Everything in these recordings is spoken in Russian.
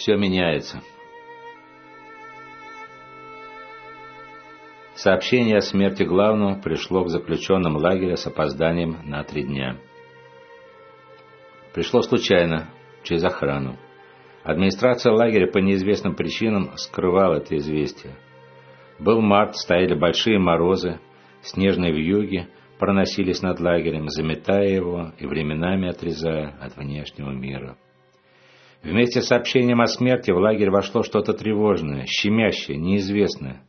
Все меняется. Сообщение о смерти главного пришло к заключенным лагеря с опозданием на три дня. Пришло случайно, через охрану. Администрация лагеря по неизвестным причинам скрывала это известие. Был март, стояли большие морозы, снежные вьюги проносились над лагерем, заметая его и временами отрезая от внешнего мира. Вместе с сообщением о смерти в лагерь вошло что-то тревожное, щемящее, неизвестное.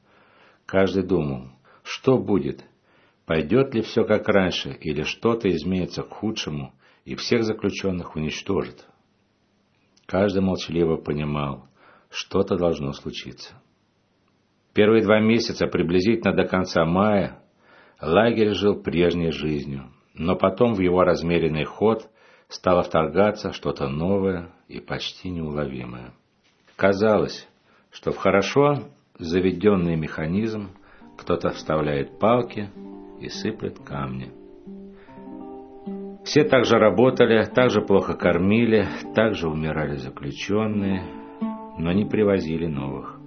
Каждый думал, что будет, пойдет ли все как раньше, или что-то изменится к худшему, и всех заключенных уничтожит. Каждый молчаливо понимал, что-то должно случиться. Первые два месяца, приблизительно до конца мая, лагерь жил прежней жизнью, но потом в его размеренный ход стало вторгаться что-то новое и почти неуловимое. Казалось, что в хорошо заведенный механизм кто-то вставляет палки и сыплет камни. Все также работали, также плохо кормили, также умирали заключенные, но не привозили новых.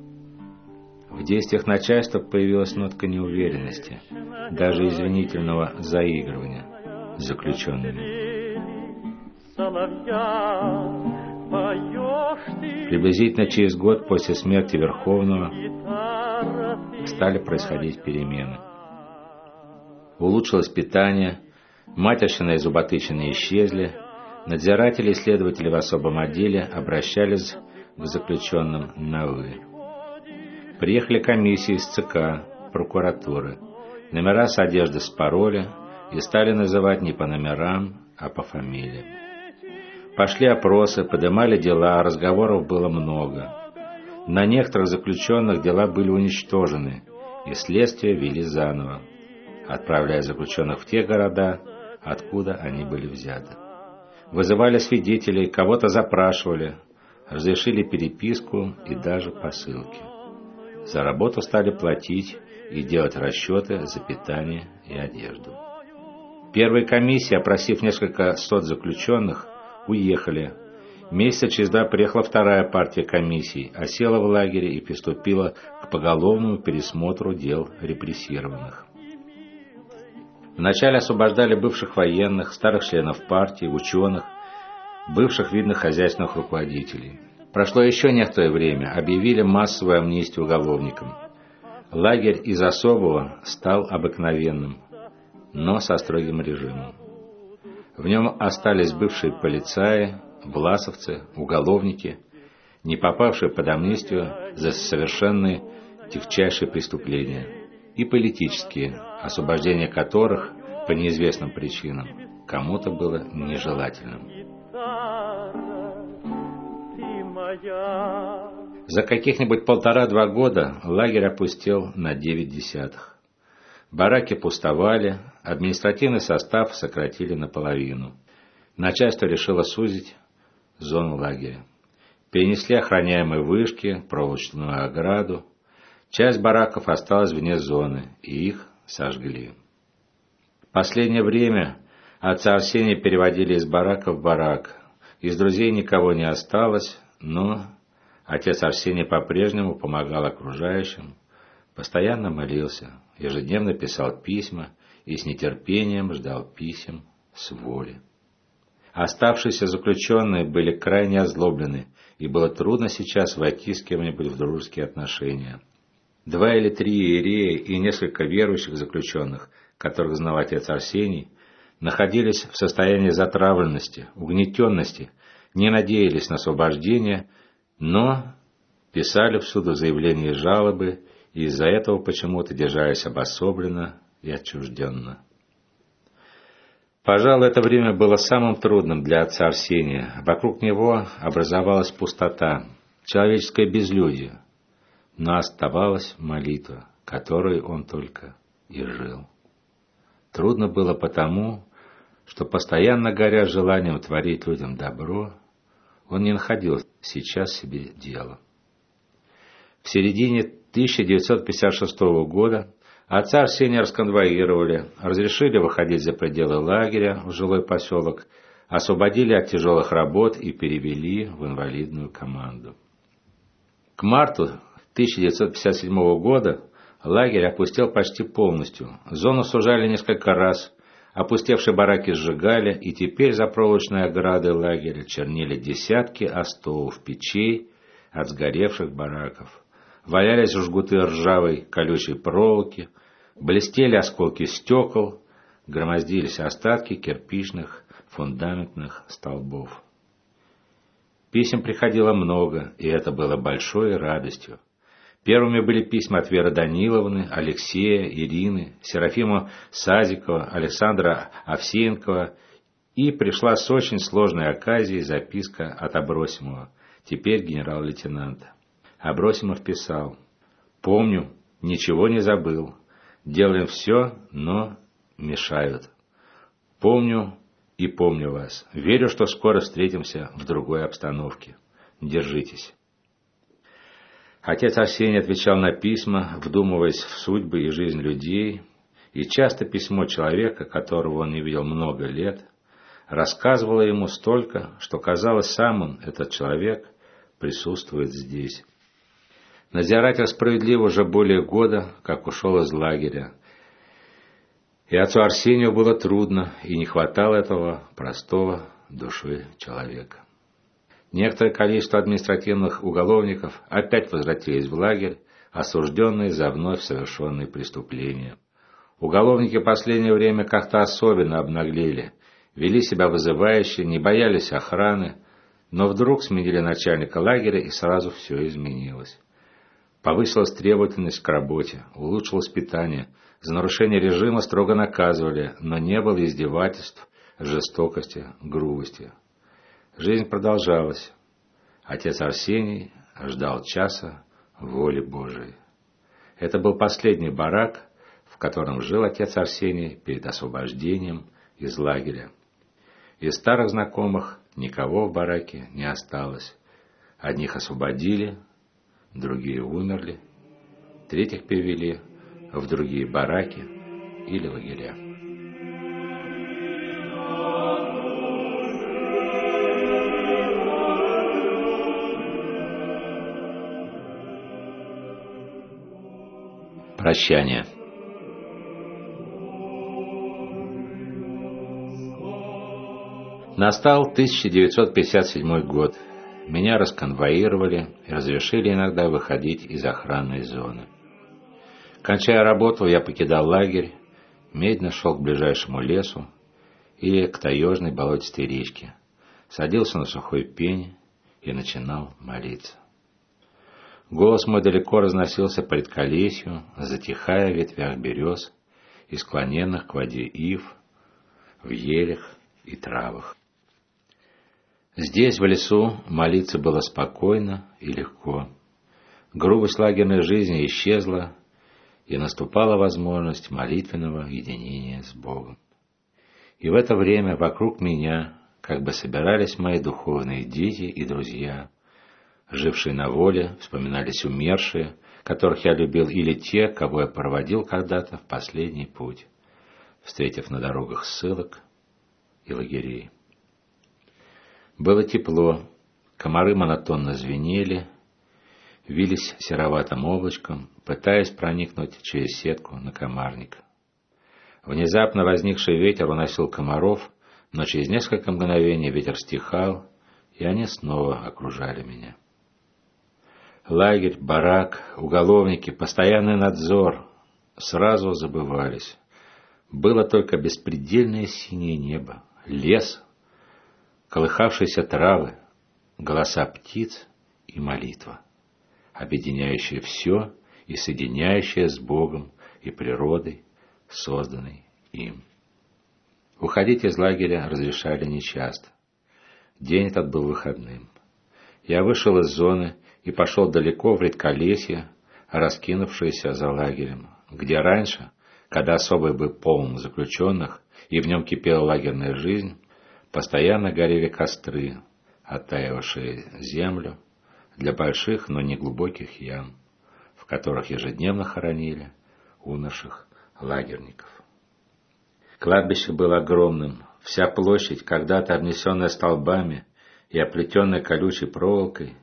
В действиях начальства появилась нотка неуверенности, даже извинительного заигрывания с заключенными. Приблизительно через год после смерти Верховного стали происходить перемены. Улучшилось питание, матерщина и зуботычины исчезли, надзиратели и следователи в особом отделе обращались к заключенным на «вы». Приехали комиссии из ЦК, прокуратуры. Номера с одежды спороли и стали называть не по номерам, а по фамилиям. Пошли опросы, поднимали дела, разговоров было много. На некоторых заключенных дела были уничтожены, и следствие вели заново, отправляя заключенных в те города, откуда они были взяты. Вызывали свидетелей, кого-то запрашивали, разрешили переписку и даже посылки. За работу стали платить и делать расчеты за питание и одежду. Первая комиссия, опросив несколько сот заключенных, уехали. Месяца через два приехала вторая партия комиссий, осела в лагере и приступила к поголовному пересмотру дел репрессированных. Вначале освобождали бывших военных, старых членов партии, ученых, бывших видных хозяйственных руководителей. Прошло еще некоторое время, объявили массовую амнистию уголовникам. Лагерь из особого стал обыкновенным, но со строгим режимом. В нем остались бывшие полицаи, власовцы, уголовники, не попавшие под амнистию за совершенные тягчайшие преступления, и политические, освобождение которых по неизвестным причинам кому-то было нежелательным. За каких-нибудь полтора-два года лагерь опустел на девять десятых. Бараки пустовали, административный состав сократили наполовину. Начальство решило сузить зону лагеря. Перенесли охраняемые вышки, проволочную ограду. Часть бараков осталась вне зоны, и их сожгли. Последнее время отца Арсения переводили из барака в барак. Из друзей никого не осталось, но отец Арсений по-прежнему помогал окружающим, постоянно молился, ежедневно писал письма и с нетерпением ждал писем с воли. Оставшиеся заключенные были крайне озлоблены, и было трудно сейчас войти с кем-нибудь в дружеские отношения. Два или три иерея и несколько верующих заключенных, которых знал отец Арсений, находились в состоянии затравленности, угнетенности, не надеялись на освобождение, но писали в суду заявления и жалобы и из-за этого почему-то держались обособленно и отчужденно. Пожалуй, это время было самым трудным для отца Арсения. Вокруг него образовалась пустота, человеческое безлюдие, но оставалась молитва, которой он только и жил. Трудно было потому, что постоянно горя желанием творить людям добро, он не находил сейчас себе дела. В середине 1956 года отца Арсения расконвоировали, разрешили выходить за пределы лагеря в жилой поселок, освободили от тяжелых работ и перевели в инвалидную команду. К марту 1957 года лагерь опустел почти полностью. Зону сужали несколько раз, опустевшие бараки сжигали, и теперь за проволочной оградой лагеря чернели десятки остовов печей от сгоревших бараков. Валялись жгуты ржавой колючей проволоки, блестели осколки стекол, громоздились остатки кирпичных фундаментных столбов. Писем приходило много, и это было большой радостью. Первыми были письма от Веры Даниловны, Алексея, Ирины, Серафима Сазикова, Александра Овсеенкова, и пришла с очень сложной оказией записка от Абросимова, теперь генерал-лейтенанта. Абросимов писал «Помню, ничего не забыл, делаем все, но мешают. Помню, и помню вас. Верю, что скоро встретимся в другой обстановке. Держитесь. Отец Арсений отвечал на письма, вдумываясь в судьбы и жизнь людей, и часто письмо человека, которого он не видел много лет, рассказывало ему столько, что казалось, сам он, этот человек, присутствует здесь. Надзиратель справедливо уже более года, как ушел из лагеря, и отцу Арсению было трудно, и не хватало этого простого души человека. Некоторое количество административных уголовников опять возвратились в лагерь, осужденные за вновь совершенные преступления. Уголовники в последнее время как-то особенно обнаглели, вели себя вызывающе, не боялись охраны, но вдруг сменили начальника лагеря, и сразу все изменилось. Повысилась требовательность к работе, улучшилось питание – за нарушение режима строго наказывали, но не было издевательств, жестокости, грубости. Жизнь продолжалась. Отец Арсений ждал часа воли Божией. Это был последний барак, в котором жил отец Арсений перед освобождением из лагеря. Из старых знакомых никого в бараке не осталось. Одних освободили, другие умерли, третьих перевели в другие бараки или лагеря. Прощание. Настал 1957 год. Меня расконвоировали и разрешили иногда выходить из охранной зоны. Кончая работу, я покидал лагерь, медленно шел к ближайшему лесу или к таежной болотистой речке, садился на сухой пень и начинал молиться. Голос мой далеко разносился по редколесью, затихая в ветвях берез и склоненных к воде ив, в елях и травах. Здесь, в лесу, молиться было спокойно и легко. Грубость лагерной жизни исчезла, и наступала возможность молитвенного единения с Богом. И в это время вокруг меня как бы собирались мои духовные дети и друзья, жившие на воле, вспоминались умершие, которых я любил, или те, кого я проводил когда-то в последний путь, встретив на дорогах ссылок и лагерей. Было тепло, комары монотонно звенели, вились сероватым облачком, пытаясь проникнуть через сетку на комарник. Внезапно возникший ветер уносил комаров, но через несколько мгновений ветер стихал, и они снова окружали меня. Лагерь, барак, уголовники, постоянный надзор сразу забывались. Было только беспредельное синее небо, лес, колыхавшиеся травы, голоса птиц и молитва объединяющее все и соединяющее с Богом и природой, созданной им. Уходить из лагеря разрешали нечасто. День этот был выходным. Я вышел из зоны и пошел далеко в редколесье, раскинувшееся за лагерем, где раньше, когда особый был полон заключенных и в нем кипела лагерная жизнь, постоянно горели костры, оттаивавшие землю, для больших, но не глубоких ям, в которых ежедневно хоронили умерших лагерников. Кладбище было огромным, вся площадь, когда-то обнесенная столбами и оплетенная колючей проволокой,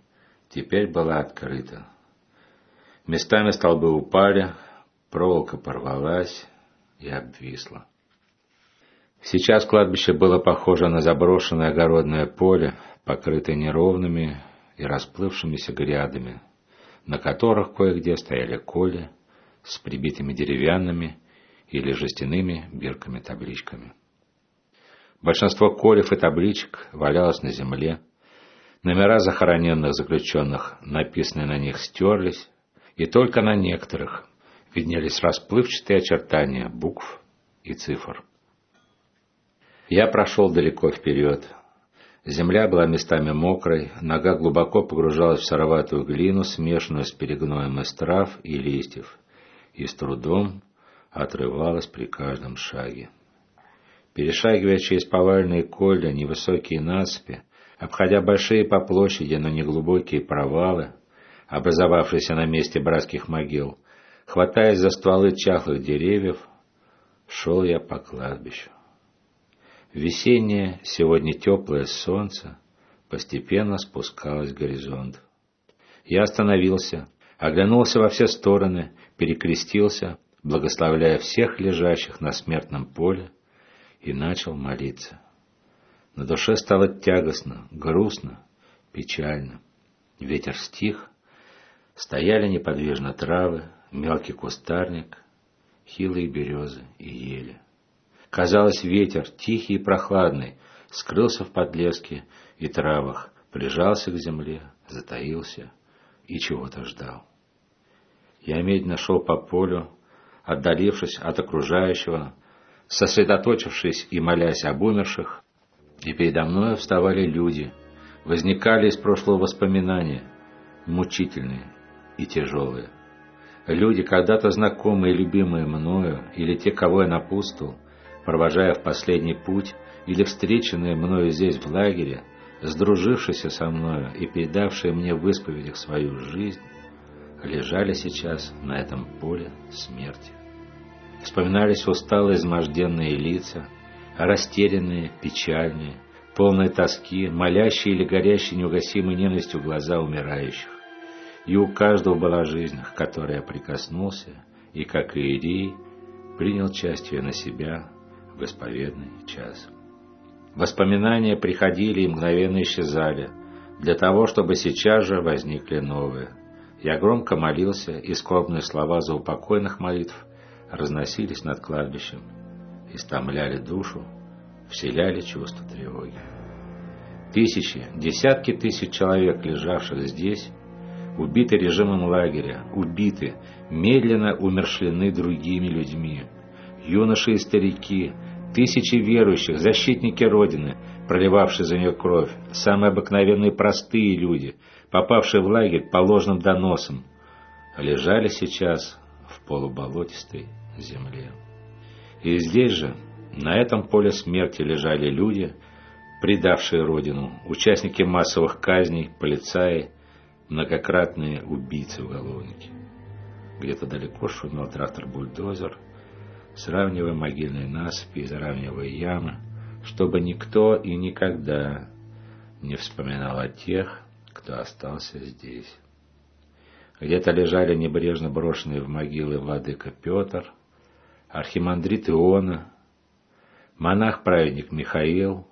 теперь была открыта. Местами столбы упали, проволока порвалась и обвисла. Сейчас кладбище было похоже на заброшенное огородное поле, покрытое неровными и расплывшимися грядами, на которых кое-где стояли коли с прибитыми деревянными или жестяными бирками-табличками. Большинство колев и табличек валялось на земле, номера захороненных заключенных, написанные на них, стерлись, и только на некоторых виднелись расплывчатые очертания букв и цифр. Я прошел далеко вперед, Земля была местами мокрой, нога глубоко погружалась в сыроватую глину, смешанную с перегноем из трав и листьев, и с трудом отрывалась при каждом шаге. Перешагивая через повальные колья, невысокие насыпи, обходя большие по площади, но неглубокие провалы, образовавшиеся на месте братских могил, хватаясь за стволы чахлых деревьев, шел я по кладбищу. Весеннее, сегодня теплое солнце постепенно спускалось к горизонту. Я остановился, оглянулся во все стороны, перекрестился, благословляя всех лежащих на смертном поле, и начал молиться. На душе стало тягостно, грустно, печально. Ветер стих, стояли неподвижно травы, мелкий кустарник, хилые березы и ели. Казалось, ветер, тихий и прохладный, скрылся в подлеске и травах, прижался к земле, затаился и чего-то ждал. Я медленно шел по полю, отдалившись от окружающего, сосредоточившись и молясь об умерших, и передо мной вставали люди, возникали из прошлого воспоминания, мучительные и тяжелые. Люди, когда-то знакомые и любимые мною, или те, кого я напутствовал, провожая в последний путь, или встреченные мною здесь в лагере, сдружившиеся со мною и передавшие мне в исповедях свою жизнь, лежали сейчас на этом поле смерти. Вспоминались усталые изможденные лица, растерянные, печальные, полные тоски, молящие или горящие неугасимой ненавистью глаза умирающих. И у каждого была жизнь, к которой я прикоснулся, и, как и Ирий, принял часть ее на себя, в исповедный час. Воспоминания приходили и мгновенно исчезали, для того, чтобы сейчас же возникли новые. Я громко молился, и скорбные слова заупокойных молитв разносились над кладбищем, истомляли душу, вселяли чувство тревоги. Тысячи, десятки тысяч человек, лежавших здесь, убиты режимом лагеря, убиты, медленно умершлены другими людьми, юноши и старики, тысячи верующих, защитники Родины, проливавшие за нее кровь, самые обыкновенные простые люди, попавшие в лагерь по ложным доносам, лежали сейчас в полуболотистой земле. И здесь же, на этом поле смерти, лежали люди, предавшие Родину, участники массовых казней, полицаи, многократные убийцы-уголовники. Где-то далеко шумел трактор-бульдозер – сравнивая могильные насыпи и заравнивая ямы, чтобы никто и никогда не вспоминал о тех, кто остался здесь. Где-то лежали небрежно брошенные в могилы владыка Петр, архимандрит Иона, монах-праведник Михаил,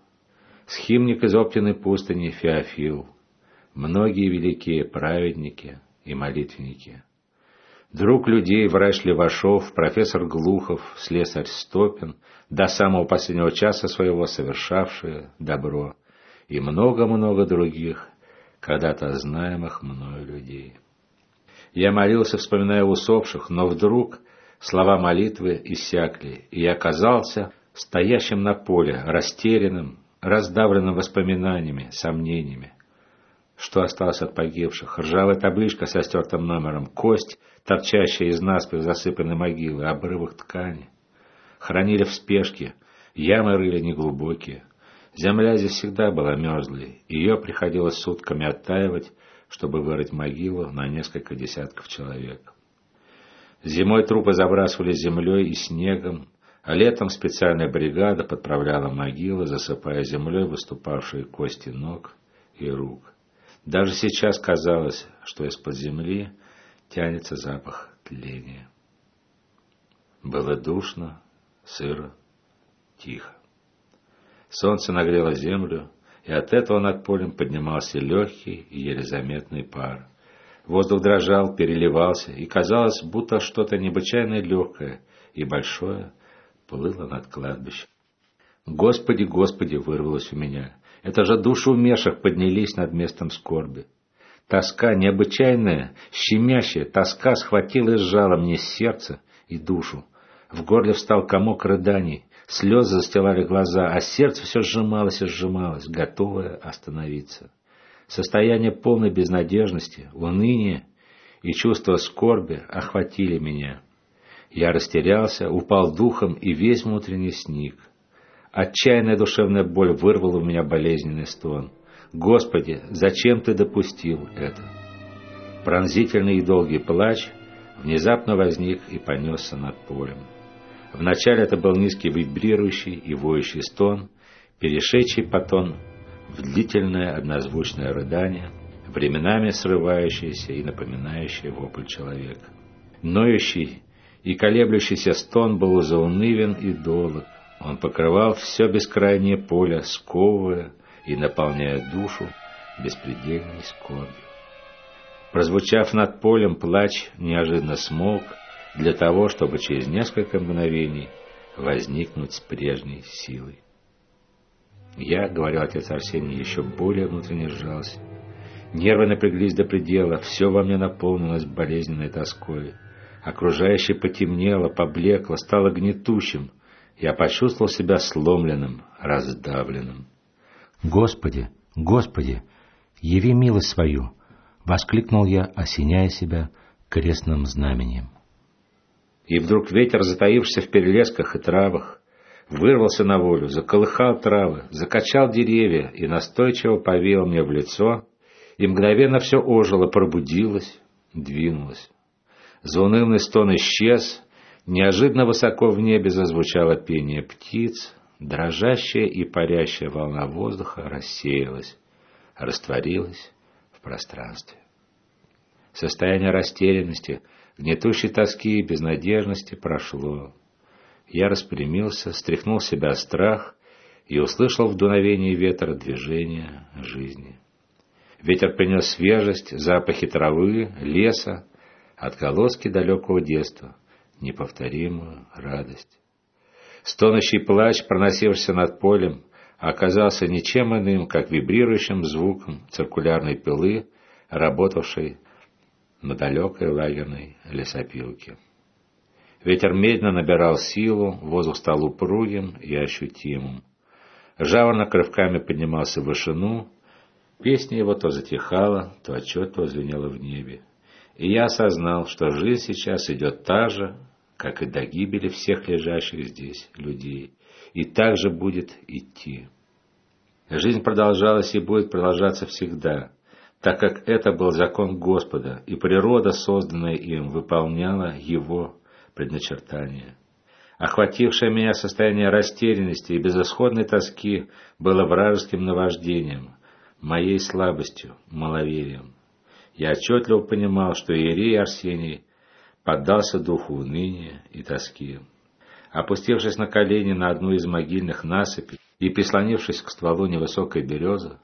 схимник из Оптиной пустыни Феофил, многие великие праведники и молитвенники – Друг людей, врач Левашов, профессор Глухов, слесарь Стопин, до самого последнего часа своего совершавшие добро, и много-много других, когда-то знаемых мною людей. Я молился, вспоминая усопших, но вдруг слова молитвы иссякли, и я оказался стоящим на поле, растерянным, раздавленным воспоминаниями, сомнениями. Что осталось от погибших? Ржавая табличка со стертым номером, кость, торчащая из наспех засыпанной могилы, обрывок ткани. Хранили в спешке, ямы рыли неглубокие. Земля здесь всегда была мерзлой, ее приходилось сутками оттаивать, чтобы вырыть могилу на несколько десятков человек. Зимой трупы забрасывали землей и снегом, а летом специальная бригада подправляла могилы, засыпая землей выступавшие кости ног и рук. Даже сейчас казалось, что из-под земли тянется запах тления. Было душно, сыро, тихо. Солнце нагрело землю, и от этого над полем поднимался легкий и еле заметный пар. Воздух дрожал, переливался, и казалось, будто что-то необычайно легкое и большое плыло над кладбищем. «Господи, Господи!» — вырвалось у меня. «Это же души умерших поднялись над местом скорби!» Тоска необычайная, щемящая, тоска схватила и сжала мне сердце и душу. В горле встал комок рыданий, слезы застилали глаза, а сердце все сжималось и сжималось, готовое остановиться. Состояние полной безнадежности, уныния и чувство скорби охватили меня. Я растерялся, упал духом и весь внутренний сник. Отчаянная душевная боль вырвала у меня болезненный стон. «Господи, зачем Ты допустил это?» Пронзительный и долгий плач внезапно возник и понесся над полем. Вначале это был низкий вибрирующий и воющий стон, перешедший потом в длительное однозвучное рыдание, временами срывающееся и напоминающее вопль человека. Ноющий и колеблющийся стон был заунывен и долг. Он покрывал все бескрайнее поле, сковывая и наполняя душу беспредельной скорбью. Прозвучав над полем, плач неожиданно смолк для того, чтобы через несколько мгновений возникнуть с прежней силой. Я, говорил отец Арсений, еще более внутренне сжался. Нервы напряглись до предела, все во мне наполнилось болезненной тоской. Окружающее потемнело, поблекло, стало гнетущим. Я почувствовал себя сломленным, раздавленным. «Господи, Господи, яви милость свою!» — воскликнул я, осеняя себя крестным знамением. И вдруг ветер, затаившийся в перелесках и травах, вырвался на волю, заколыхал травы, закачал деревья и настойчиво повеял мне в лицо, и мгновенно все ожило, пробудилось, двинулось. Заунывный стон исчез, неожиданно высоко в небе зазвучало пение птиц, дрожащая и парящая волна воздуха рассеялась, растворилась в пространстве. Состояние растерянности, гнетущей тоски и безнадежности прошло. Я распрямился, стряхнул с себя страх и услышал в дуновении ветра движение жизни. Ветер принес свежесть, запахи травы, леса, отголоски далекого детства, неповторимую радость. Стонущий плач, проносившийся над полем, оказался ничем иным, как вибрирующим звуком циркулярной пилы, работавшей на далекой лагерной лесопилке. Ветер медленно набирал силу, воздух стал упругим и ощутимым. Жаворонок рывками поднимался в вышину, песня его то затихала, то отчетливо звенела в небе. И я осознал, что жизнь сейчас идет та же, как и до гибели всех лежащих здесь людей, и так же будет идти. Жизнь продолжалась и будет продолжаться всегда, так как это был закон Господа, и природа, созданная им, выполняла его предначертание. Охватившее меня состояние растерянности и безысходной тоски было вражеским наваждением, моей слабостью, маловерием. Я отчетливо понимал, что Иерей Арсений поддался духу уныния и тоски. Опустившись на колени на одну из могильных насыпей и прислонившись к стволу невысокой березы,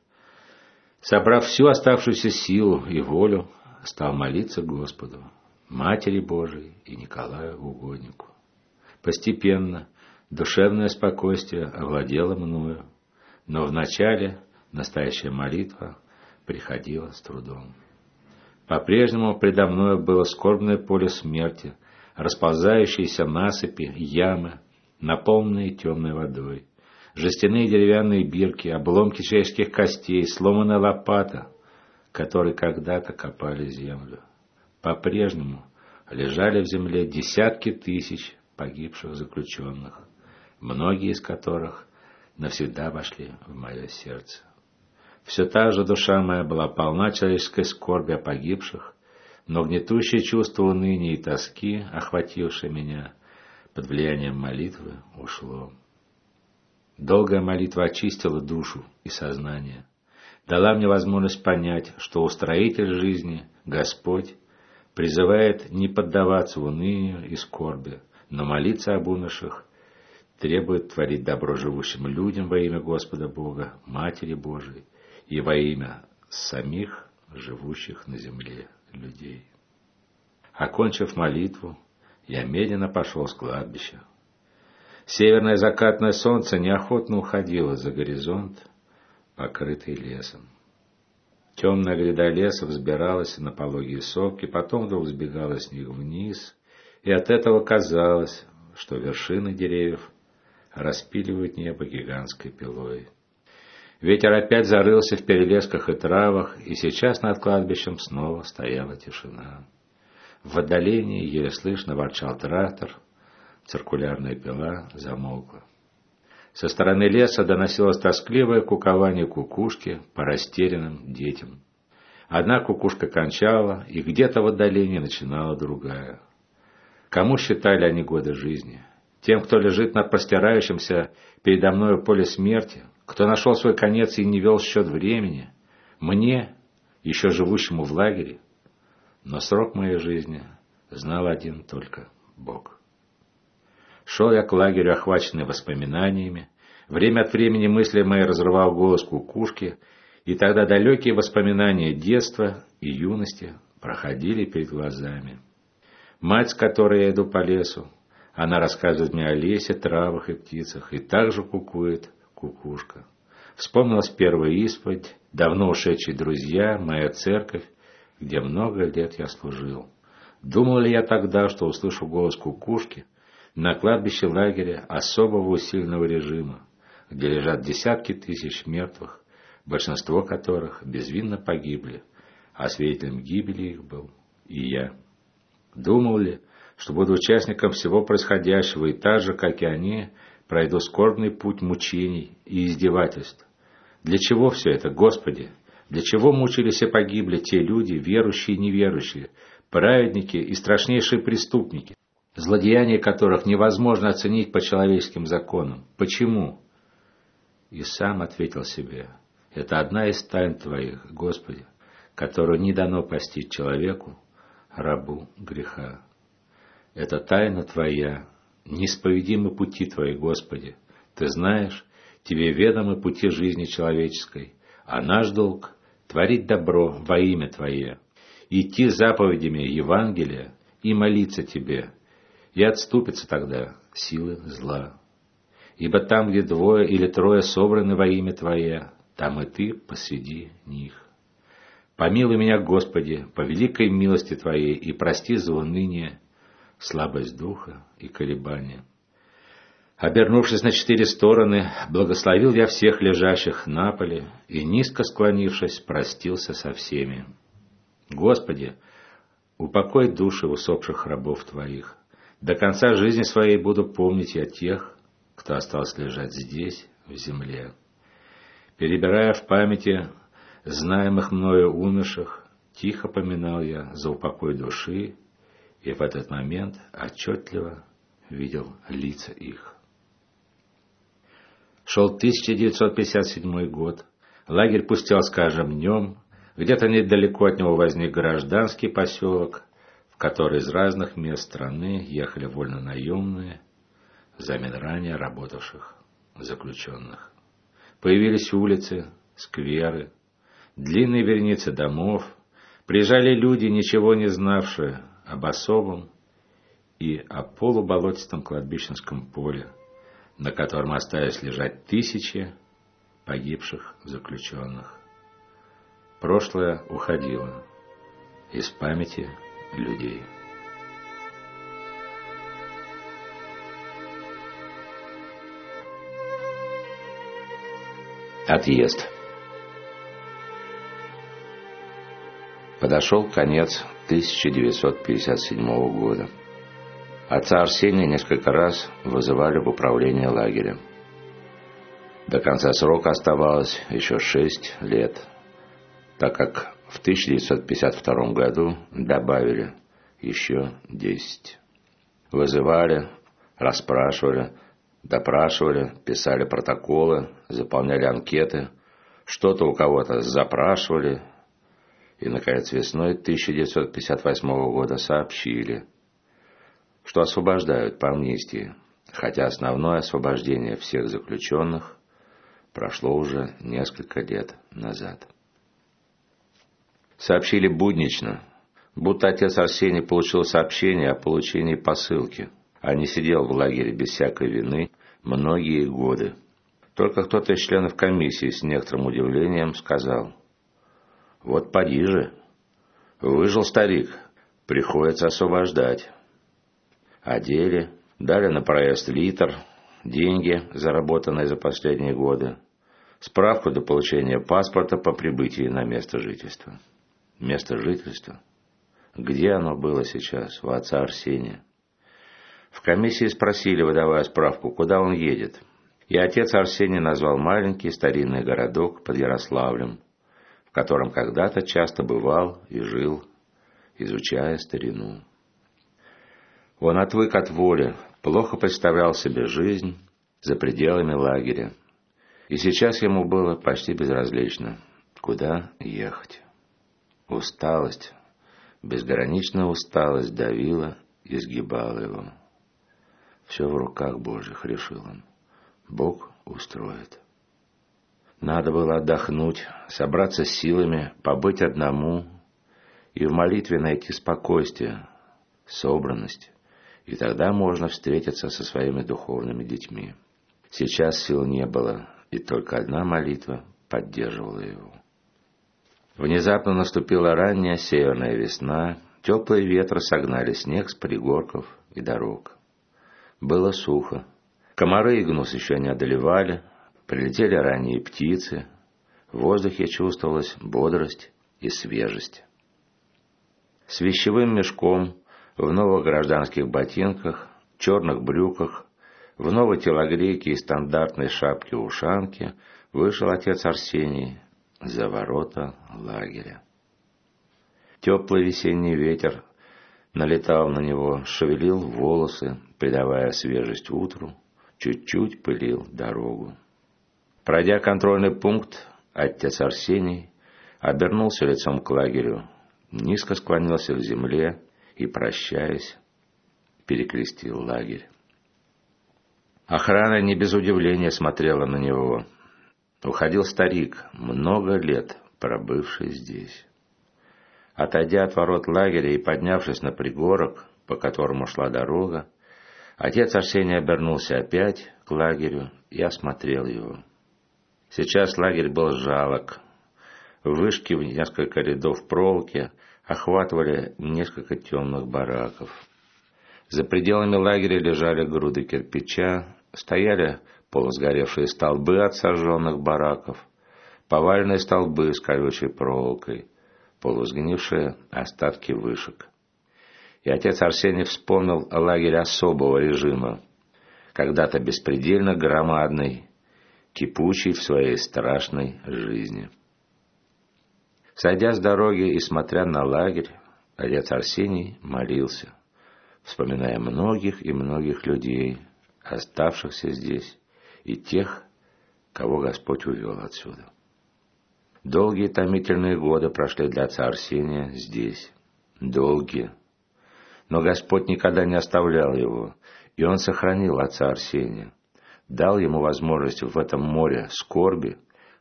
собрав всю оставшуюся силу и волю, стал молиться Господу, Матери Божией и Николаю Угоднику. Постепенно душевное спокойствие овладело мною, но вначале настоящая молитва приходила с трудом. По-прежнему предо мною было скорбное поле смерти, расползающиеся насыпи, ямы, наполненные темной водой, жестяные деревянные бирки, обломки человеческих костей, сломанная лопата, которой когда-то копали землю. По-прежнему лежали в земле десятки тысяч погибших заключенных, многие из которых навсегда вошли в мое сердце. Все та же душа моя была полна человеческой скорби о погибших, но гнетущее чувство уныния и тоски, охватившее меня под влиянием молитвы, ушло. Долгая молитва очистила душу и сознание. дала мне возможность понять, что устроитель жизни, Господь, призывает не поддаваться унынию и скорби, но молиться об умерших, требует творить добро живущим людям во имя Господа Бога, Матери Божией и во имя самих живущих на земле людей. Окончив молитву, я медленно пошел с кладбища. Северное закатное солнце неохотно уходило за горизонт, покрытый лесом. Темная гряда леса взбиралась на пологие сопки, потом вдруг сбегала с них вниз, и от этого казалось, что вершины деревьев распиливают небо гигантской пилой. Ветер опять зарылся в перелесках и травах, и сейчас над кладбищем снова стояла тишина. В отдалении еле слышно ворчал трактор, циркулярная пила замолкла. Со стороны леса доносилось тоскливое кукование кукушки по растерянным детям. Одна кукушка кончала, и где-то в отдалении начинала другая. Кому считали они годы жизни? Тем, кто лежит на простирающемся передо мною поле смерти, кто нашел свой конец и не вел счет времени? Мне, еще живущему в лагере? Но срок моей жизни знал один только Бог. Шел я к лагерю, охваченный воспоминаниями. Время от времени мысли мои разрывал голос кукушки, и тогда далекие воспоминания детства и юности проходили перед глазами. Мать, с которой я иду по лесу, она рассказывает мне о лесе, травах и птицах, и также кукует кукушка. Вспомнилась первая исповедь, давно ушедшие друзья, моя церковь, где много лет я служил. Думал ли я тогда, что услышу голос кукушки на кладбище лагеря особого усиленного режима, где лежат десятки тысяч мертвых, большинство которых безвинно погибли, а свидетелем гибели их был и я. Думал ли, что буду участником всего происходящего и так же, как и они, пройду скорбный путь мучений и издевательств? Для чего все это, Господи? Для чего мучились и погибли те люди, верующие и неверующие, праведники и страшнейшие преступники, злодеяния которых невозможно оценить по человеческим законам? Почему? И сам ответил себе, это одна из тайн Твоих, Господи, которую не дано постичь человеку, рабу греха. Это тайна Твоя, неисповедимы пути Твои, Господи. Ты знаешь, Тебе ведомы пути жизни человеческой, а наш долг — творить добро во имя Твое, идти заповедями Евангелия и молиться Тебе, и отступится тогда силы зла. Ибо там, где двое или трое собраны во имя Твое, там и Ты посреди них. Помилуй меня, Господи, по великой милости Твоей, и прости за уныние, слабость духа и колебания. Обернувшись на четыре стороны, благословил я всех лежащих на поле и, низко склонившись, простился со всеми. Господи, упокой души усопших рабов Твоих. До конца жизни своей буду помнить я тех, кто остался лежать здесь, в земле. Перебирая в памяти знаемых мною умерших, тихо поминал я за упокой души, и в этот момент отчетливо видел лица их. Шел 1957 год. Лагерь пустел с каждым днем. Где-то недалеко от него возник гражданский поселок, в который из разных мест страны ехали вольно-наемные, взамен ранее работавших заключенных. Появились улицы, скверы, длинные верницы домов, приезжали люди, ничего не знавшие об особом и о полуболотистом кладбищенском поле, на котором остались лежать тысячи погибших заключенных. Прошлое уходило из памяти людей. Отъезд. Подошел конец 1957 года. Отца Арсения несколько раз вызывали в управление лагерем. До конца срока оставалось еще шесть лет, так как в 1952 году добавили еще десять. Вызывали, расспрашивали, допрашивали, писали протоколы, заполняли анкеты, что-то у кого-то запрашивали, и, наконец, весной 1958 года сообщили, что освобождают по амнистии, хотя основное освобождение всех заключенных прошло уже несколько лет назад. Сообщили буднично, будто отец Арсений получил сообщение о получении посылки, а не сидел в лагере без всякой вины многие годы. Только кто-то из членов комиссии с некоторым удивлением сказал, «Вот поди же, выжил старик, приходится освобождать». Одели, дали на проезд литр, деньги, заработанные за последние годы, справку до получения паспорта по прибытии на место жительства. Место жительства? Где оно было сейчас, у отца Арсения? В комиссии спросили, выдавая справку, куда он едет. И отец Арсений назвал маленький старинный городок под Ярославлем, котором когда-то часто бывал и жил, изучая старину. Он отвык от воли, плохо представлял себе жизнь за пределами лагеря. И сейчас ему было почти безразлично, куда ехать. Усталость, безграничная усталость давила и сгибала его. Все в руках Божьих, решил он. Бог устроит. Надо было отдохнуть, собраться силами, побыть одному и в молитве найти спокойствие, собранность, и тогда можно встретиться со своими духовными детьми. Сейчас сил не было, и только одна молитва поддерживала его. Внезапно наступила ранняя северная весна, теплые ветры согнали снег с пригорков и дорог. Было сухо. Комары и гнус еще не одолевали, прилетели ранние птицы, в воздухе чувствовалась бодрость и свежесть. С вещевым мешком, в новых гражданских ботинках, черных брюках, в новой телогрейке и стандартной шапке-ушанке вышел отец Арсений за ворота лагеря. Теплый весенний ветер налетал на него, шевелил волосы, придавая свежесть утру, чуть-чуть пылил дорогу. Пройдя контрольный пункт, отец Арсений обернулся лицом к лагерю, низко склонился в земле и, прощаясь, перекрестил лагерь. Охрана не без удивления смотрела на него, Уходил старик, много лет пробывший здесь. Отойдя от ворот лагеря и поднявшись на пригорок, по которому шла дорога, отец Арсений обернулся опять к лагерю и осмотрел его. Сейчас лагерь был жалок. Вышки в несколько рядов проволоки охватывали несколько темных бараков. За пределами лагеря лежали груды кирпича, стояли полусгоревшие столбы от сожженных бараков, поваленные столбы с колючей проволокой, полусгнившие остатки вышек. И отец Арсений вспомнил о лагере особого режима, когда-то беспредельно громадный, кипучий в своей страшной жизни. Сойдя с дороги и смотря на лагерь, отец Арсений молился, вспоминая многих и многих людей, оставшихся здесь, и тех, кого Господь увел отсюда. Долгие томительные годы прошли для отца Арсения здесь. Долгие. Но Господь никогда не оставлял его, и он сохранил отца Арсения. Дал ему возможность в этом море скорби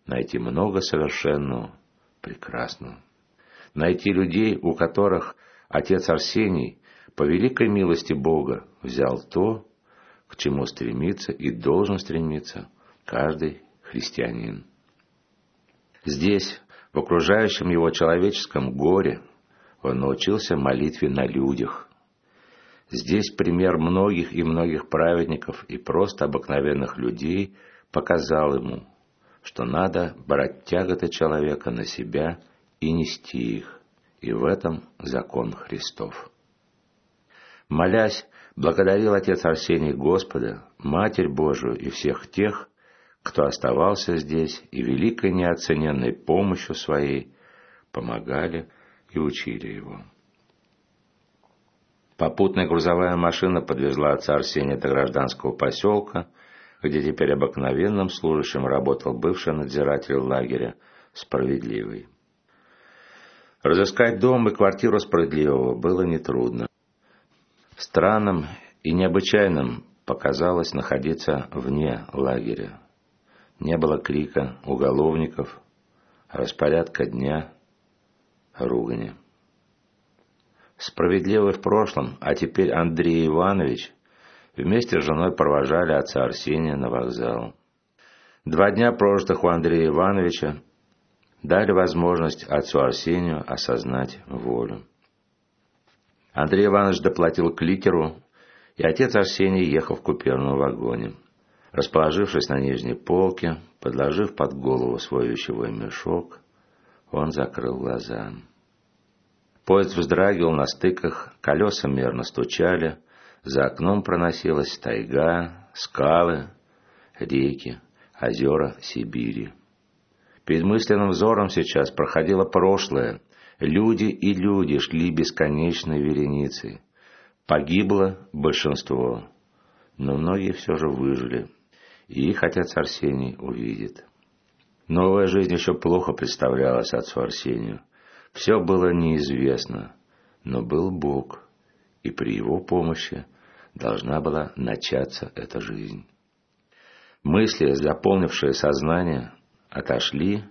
найти много совершенного, прекрасного. Найти людей, у которых отец Арсений по великой милости Бога взял то, к чему стремится и должен стремиться каждый христианин. Здесь, в окружающем его человеческом горе, он научился молитве на людях. Здесь пример многих и многих праведников и просто обыкновенных людей показал ему, что надо брать тяготы человека на себя и нести их, и в этом закон Христов. Молясь благодарил отец Арсений Господа, Матерь Божию и всех тех, кто оставался здесь и великой неоцененной помощью своей помогали и учили его. Попутная грузовая машина подвезла отца Арсения до гражданского поселка, где теперь обыкновенным служащим работал бывший надзиратель лагеря Справедливый. Разыскать дом и квартиру Справедливого было нетрудно. Странным и необычайным показалось находиться вне лагеря. Не было крика уголовников, распорядка дня, ругани. Справедливый в прошлом, а теперь Андрей Иванович вместе с женой провожали отца Арсения на вокзал. Два дня прожитых у Андрея Ивановича дали возможность отцу Арсению осознать волю. Андрей Иванович доплатил кликеру, и отец Арсений ехал в куперном вагоне. Расположившись на нижней полке, подложив под голову свой вещевой мешок, он закрыл глаза. Поезд вздрагивал на стыках, колеса мерно стучали, за окном проносилась тайга, скалы, реки, озера Сибири. Перед мысленным взором сейчас проходило прошлое. Люди и люди шли бесконечной вереницей. Погибло большинство, но многие все же выжили, и их отец Арсений увидит. Новая жизнь еще плохо представлялась отцу Арсению. Все было неизвестно, но был Бог, и при его помощи должна была начаться эта жизнь. Мысли, заполнившие сознание, отошли,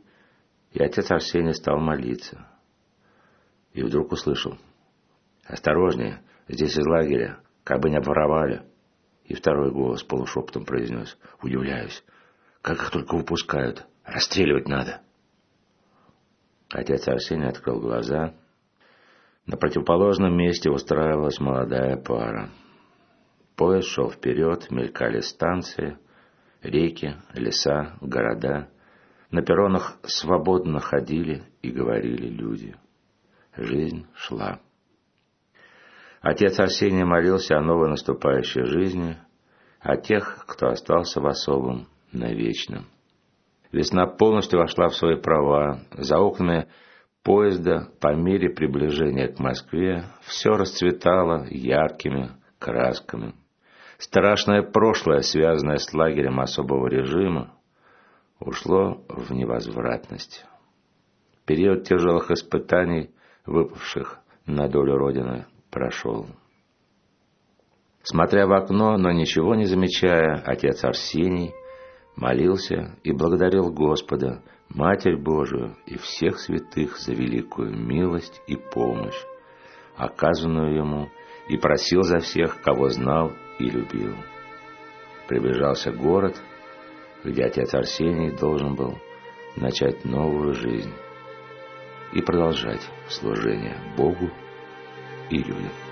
и отец Арсений стал молиться. И вдруг услышал. «Осторожнее, здесь из лагеря, как бы не обворовали». И второй голос полушепотом произнес. «Удивляюсь, как их только выпускают. Расстреливать надо». Отец Арсений открыл глаза. На противоположном месте устраивалась молодая пара. Поезд шел вперед, мелькали станции, реки, леса, города. На перронах свободно ходили и говорили люди. Жизнь шла. Отец Арсений молился о новой наступающей жизни, о тех, кто остался в особом, навечном. Весна полностью вошла в свои права. За окнами поезда по мере приближения к Москве все расцветало яркими красками. Страшное прошлое, связанное с лагерем особого режима, ушло в невозвратность. Период тяжелых испытаний, выпавших на долю Родины, прошел. Смотря в окно, но ничего не замечая, отец Арсений молился и благодарил Господа, Матерь Божию и всех святых за великую милость и помощь, оказанную ему, и просил за всех, кого знал и любил. Приближался город, где отец Арсений должен был начать новую жизнь и продолжать служение Богу и людям.